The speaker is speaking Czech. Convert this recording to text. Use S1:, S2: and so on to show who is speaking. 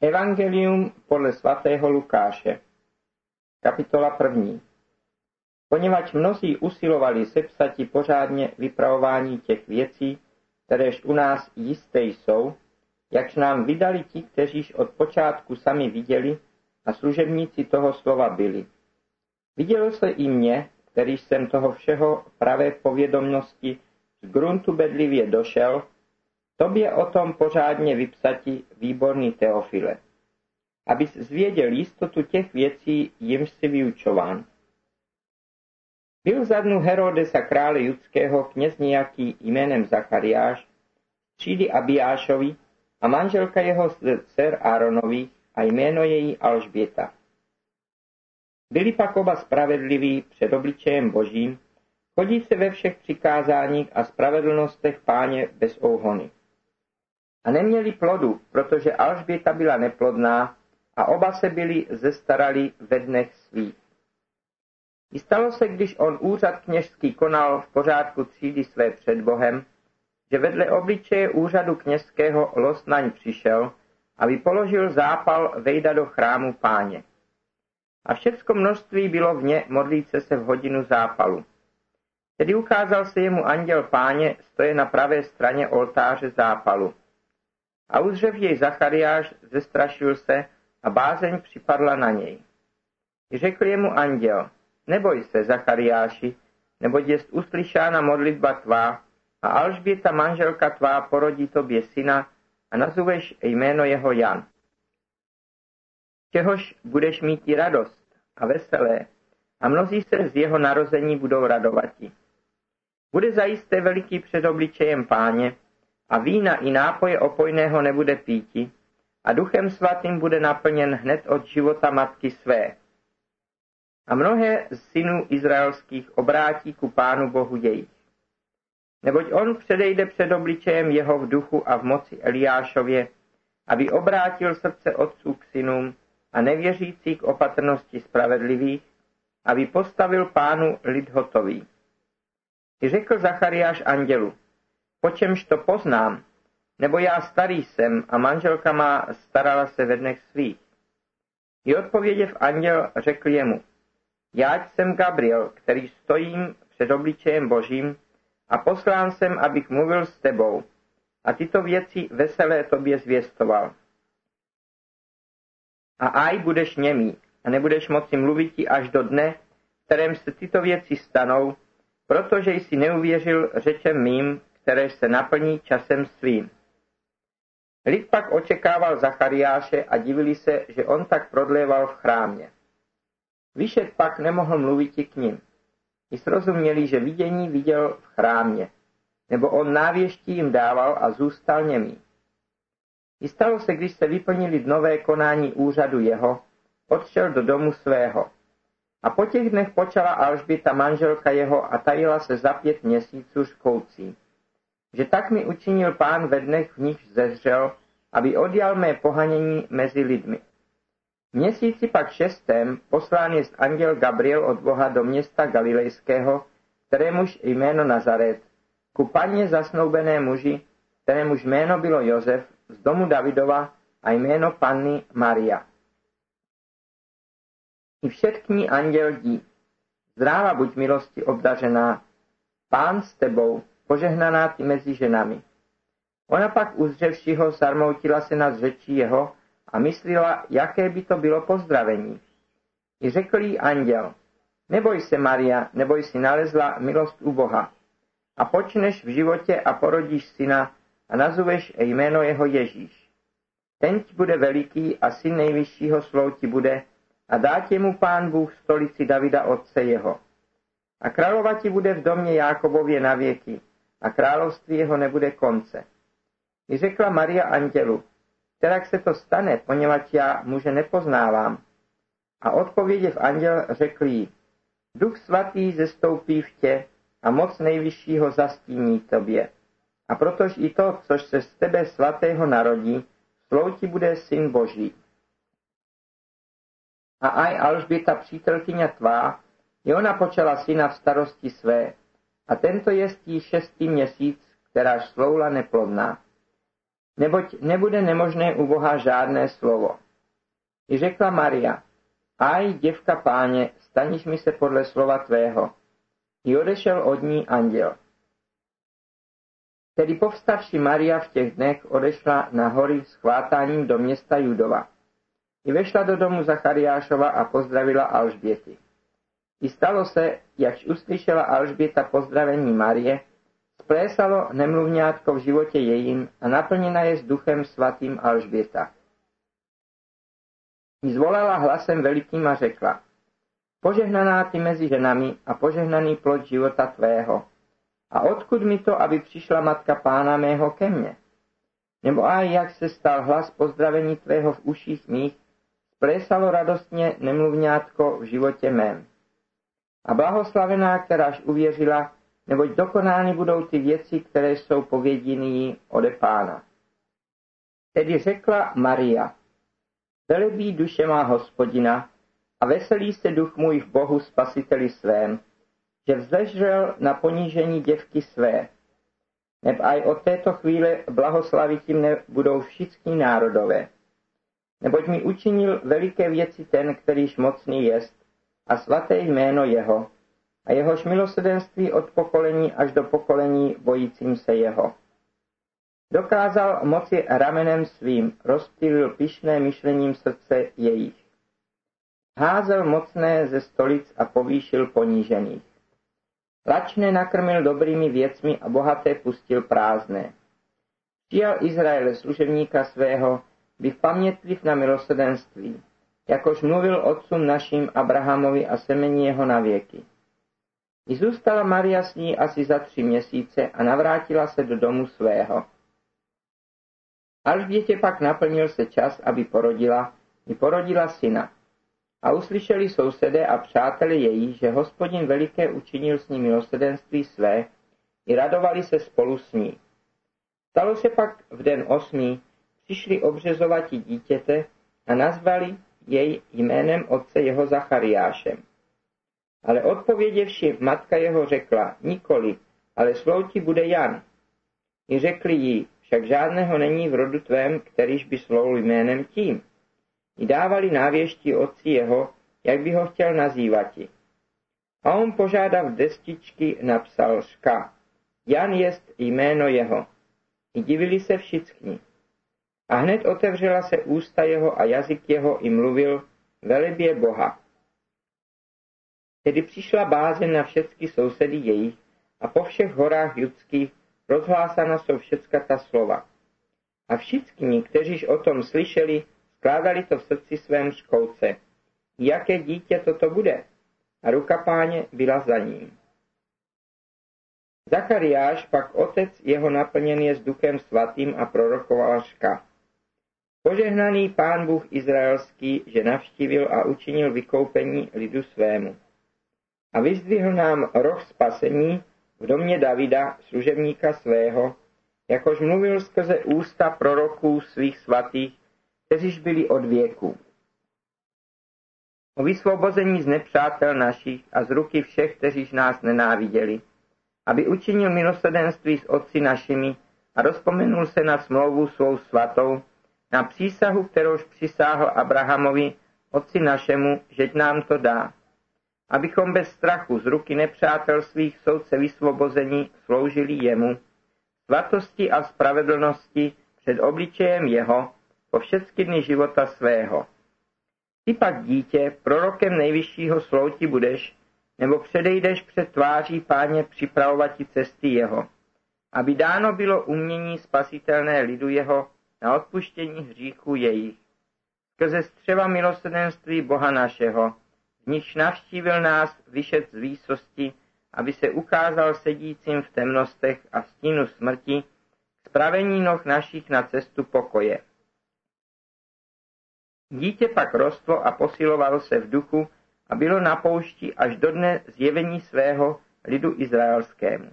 S1: Evangelium podle svatého Lukáše Kapitola první Poněvadž mnozí usilovali sepsati pořádně vypravování těch věcí, kteréž u nás jisté jsou, jakž nám vydali ti, kteříž od počátku sami viděli a služebníci toho slova byli. Vidělo se i mně, který jsem toho všeho pravé povědomnosti z gruntu bedlivě došel, Tobě o tom pořádně vypsati, výborný Teofile, abys zvěděl jistotu těch věcí, jimž si vyučován. Byl za dnu Herodesa krále judského kněz nějaký jménem Zachariáš, třídy Abiášovi a manželka jeho dcer Áronovi a jméno její Alžběta. Byli pak oba spravedliví před obličejem božím, chodí se ve všech přikázáních a spravedlnostech páně bez ouhony a neměli plodu, protože Alžběta byla neplodná a oba se byli zestarali ve dnech svých. I stalo se, když on úřad kněžský konal v pořádku třídy své před Bohem, že vedle obličeje úřadu kněžského los naň přišel, aby položil zápal vejda do chrámu páně. A všecko množství bylo v ně modlíce se v hodinu zápalu. Tedy ukázal se jemu anděl páně, stoje na pravé straně oltáře zápalu. A uzřev jej Zachariáš, zestrašil se a bázeň připadla na něj. Řekl jemu anděl, neboj se, Zachariáši, neboť jest uslyšána modlitba tvá a Alžběta manželka tvá porodí tobě syna a nazuveš jméno jeho Jan. Čehož budeš mít i radost a veselé a mnozí se z jeho narození budou radovati. Bude zajisté veliký před obličejem páně, a vína i nápoje opojného nebude píti a duchem svatým bude naplněn hned od života matky své. A mnohé z synů izraelských obrátí ku pánu Bohu jejich. Neboť on předejde před obličejem jeho v duchu a v moci Eliášově, aby obrátil srdce otců k synům a nevěřící k opatrnosti spravedlivých, aby postavil pánu lid hotový. I řekl Zachariáš andělu, po čemž to poznám, nebo já starý jsem a manželka má starala se ve dnech svých. I odpověděv anděl řekl jemu, já jsem Gabriel, který stojím před obličejem božím a poslán jsem, abych mluvil s tebou a tyto věci veselé tobě zvěstoval. A aj budeš němý a nebudeš moci mluvit až do dne, kterém se tyto věci stanou, protože jsi neuvěřil řečem mým, které se naplní časem svým. Lid pak očekával Zachariáše a divili se, že on tak prodléval v chrámě. Vyšet pak nemohl mluvit i k ním. I srozuměli, že vidění viděl v chrámě, nebo on návěští jim dával a zůstal němý. I stalo se, když se vyplnili nové konání úřadu jeho, odšel do domu svého. A po těch dnech počala Alžběta manželka jeho a tajila se za pět měsíců škoucí že tak mi učinil pán ve dnech, v nich zezřel, aby odjal mé pohanění mezi lidmi. Měsíci pak šestém poslán jest anděl Gabriel od Boha do města Galilejského, kterémuž jméno Nazaret, ku paně zasnoubené muži, kterémuž jméno bylo Josef, z domu Davidova a jméno panny Maria. I všetkní anděl dí. Zdráva buď milosti obdařená, pán s tebou, požehnaná ty mezi ženami. Ona pak uzřevši ho zarmoutila se nad řečí jeho a myslela, jaké by to bylo pozdravení. I řekl jí anděl, neboj se Maria, neboj si nalezla milost u Boha. A počneš v životě a porodíš syna a nazuveš jméno jeho Ježíš. Ten ti bude veliký a syn nejvyššího slouti bude a dá tě mu pán Bůh stolici Davida otce jeho. A královati bude v domě Jákobově na věky a království jeho nebude konce. I řekla Maria andělu, kterak se to stane, poněvadž já muže nepoznávám. A odpověděv anděl řekl jí, Duch svatý zestoupí v tě a moc nejvyššího zastíní tobě. A protož i to, což se z tebe svatého narodí, slouti bude syn Boží. A aj Alžběta přítelkyně tvá, i ona počala syna v starosti své, a tento je tí šestý měsíc, kteráž sloula neplodná. neboť nebude nemožné u Boha žádné slovo. I řekla Maria, aj děvka páně, staniš mi se podle slova tvého. I odešel od ní anděl. Tedy povstavši Maria v těch dnech odešla na hory s chvátáním do města Judova. I vešla do domu Zachariášova a pozdravila Alžběty. I stalo se, jakž uslyšela Alžběta pozdravení Marie, splésalo nemluvňátko v životě jejím a naplněna je s duchem svatým Alžběta. I zvolala hlasem velikým a řekla, požehnaná ty mezi ženami a požehnaný plod života tvého. A odkud mi to, aby přišla matka pána mého ke mně? Nebo aj jak se stal hlas pozdravení tvého v uších mých, splésalo radostně nemluvňátko v životě mém. A blahoslavená, kteráž uvěřila, neboť dokonány budou ty věci, které jsou pověděny ode pána. Tedy řekla Maria, velebí duše má hospodina a veselí se duch můj v Bohu spasiteli svém, že vzležel na ponížení děvky své. Neb aj od této chvíle blahoslavit jim nebudou všichni národové. Neboť mi učinil veliké věci ten, kterýž mocný jest, a svaté jméno jeho, a jehož milosedenství od pokolení až do pokolení bojícím se jeho. Dokázal moci ramenem svým, rozptýlil pišné myšlením srdce jejich. Házel mocné ze stolic a povýšil ponížených. Lačné nakrmil dobrými věcmi a bohaté pustil prázdné. Přijal Izrael služebníka svého, bych pamětliv na milosedenství, jakož mluvil otcům našim Abrahamovi a semení jeho na věky. I zůstala Maria s ní asi za tři měsíce a navrátila se do domu svého. Alžbětě pak naplnil se čas, aby porodila, i porodila syna. A uslyšeli sousedé a přáteli její, že hospodin veliké učinil s ní milosedenství své, i radovali se spolu s ní. Stalo se pak v den osmý, přišli obřezovati dítěte a nazvali jej jménem otce jeho Zachariášem. Ale odpověděvši matka jeho řekla, nikoli, ale slouti bude Jan. I řekli jí, však žádného není v rodu tvém, kterýž by sloul jménem tím. I dávali návěští otci jeho, jak by ho chtěl nazývati. A on požádav destičky napsal ška. Jan jest jméno jeho. I divili se všichni. A hned otevřela se ústa jeho a jazyk jeho i mluvil velebě Boha. Tedy přišla bázeň na všechny sousedy jejich a po všech horách judských rozhlásana jsou všecka ta slova. A všichni, kteříž o tom slyšeli, skládali to v srdci svém školce. Jaké dítě toto bude? A ruka páně byla za ním. Zachariáš pak otec jeho naplněn je s duchem svatým a prorokoval ška. Požehnaný pán Bůh izraelský, že navštívil a učinil vykoupení lidu svému. A vyzdvihl nám roh spasení v domě Davida, služebníka svého, jakož mluvil skrze ústa proroků svých svatých, kteříž byli od věku. O vysvobození z nepřátel našich a z ruky všech, kteříž nás nenáviděli, aby učinil milosrdenství s otci našimi a rozpomenul se na smlouvu svou svatou, na přísahu, kterouž přisáhl Abrahamovi, otci našemu, že nám to dá, abychom bez strachu z ruky nepřátel svých soudce vysvobození sloužili jemu, svatosti a spravedlnosti před obličejem jeho po všechny dny života svého. Ty pak, dítě, prorokem nejvyššího slouti budeš, nebo předejdeš před tváří páně připravovat ti cesty jeho, aby dáno bylo umění spasitelné lidu jeho na odpuštění hříchů jejich. Skrze střeva milosrdenství Boha našeho, v nichž navštívil nás vyšet z výsosti, aby se ukázal sedícím v temnostech a v stínu smrti, spravení noh našich na cestu pokoje. Dítě pak rostlo a posilovalo se v duchu a bylo na poušti až do dne zjevení svého lidu izraelskému.